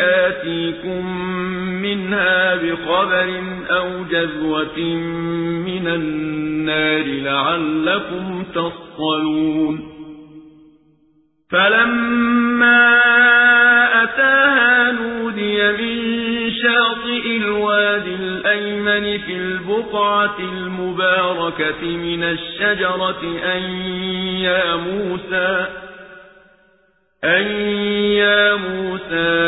آتيكم منها بخبر أو جذوة من النار لعلكم تصطلون. فلما أتاها نودي من شاطئ الوادي الأيمن في البقعة المباركة من الشجرة أن يا موسى أن يا موسى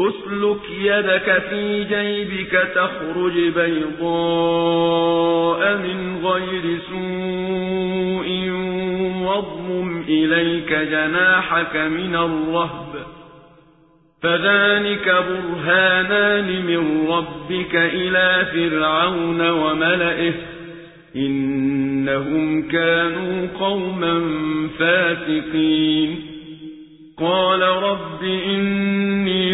أسلك يدك في جيبك تخرج بيضاء من غير سوء واضمم إليك جناحك من الرهب. فذلك برهانان من ربك إلى فرعون وملئه. إنهم كانوا قوما فاسقين. قال رب إني